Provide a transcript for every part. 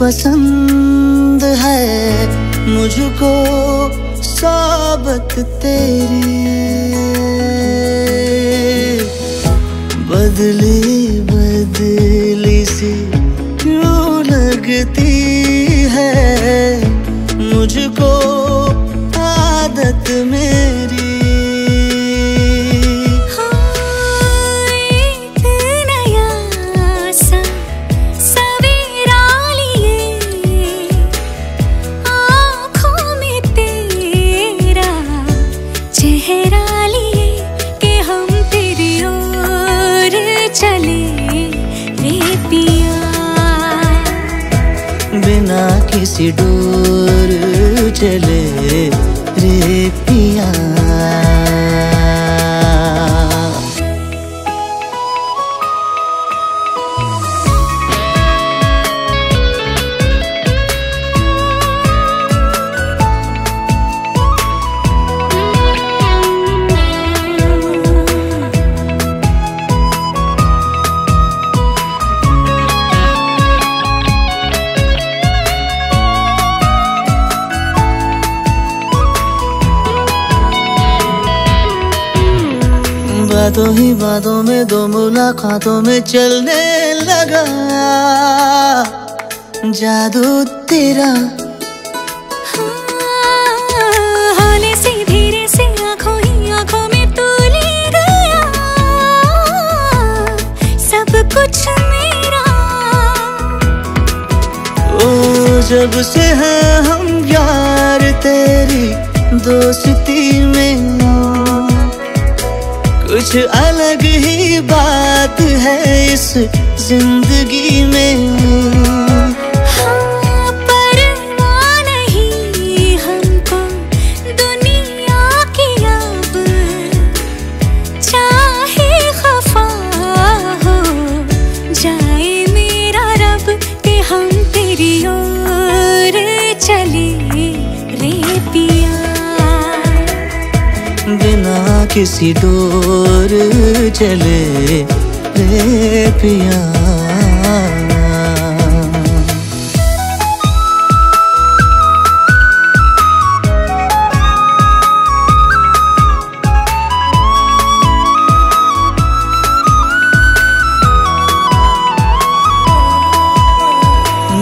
पसंद है मुझको साबत तेरी। बदली बदली सी क्यों लगती है मुझको आदत मेरी किसी डोर चले रे बातों ही बातों में दो मुलाकातों में चलने लगा। जादू तेरा। से धीरे से आँखों आँखों में सब कुछ मेरा। ओ जब से हैं हम यार तेरी दोस्ती में कुछ अलग ही बात है इस ज़िंदगी में। किसी डोर चले रे पिया।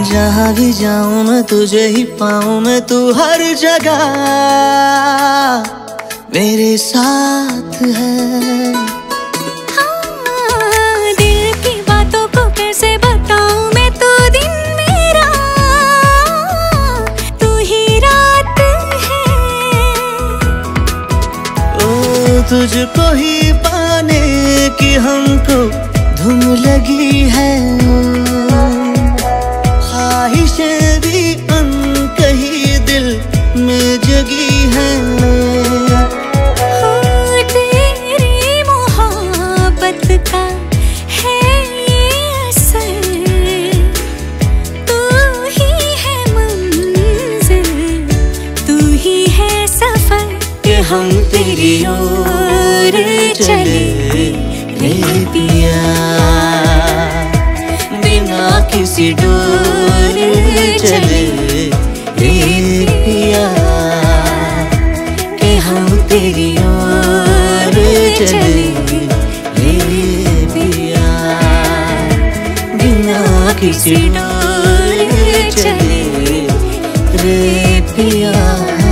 जहाँ भी जाऊँ मैं तुझे ही पाऊँ, मैं तू हर जगह। मेरे साथ है। हाँ, दिल की बातों को कैसे बताऊँ मैं तो दिन मेरा। तू ही रात है। ओ तुझको ही पाने की हमको धुन लगी है। ख्वाहिशें भी अनकही दिल में जगी है हाँ, हम तेरी ओर चले रे पिया। बिना किसी डोर चले रे पिया। कि हम तेरी ओर चले रे पिया। बिना किसी डोर चले रे पिया।